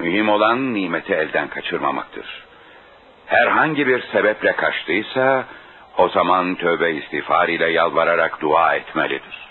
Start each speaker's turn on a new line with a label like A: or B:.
A: Mühim olan nimeti elden kaçırmamaktır. Herhangi bir sebeple kaçtıysa o zaman tövbe istiğfar ile yalvararak dua etmelidir.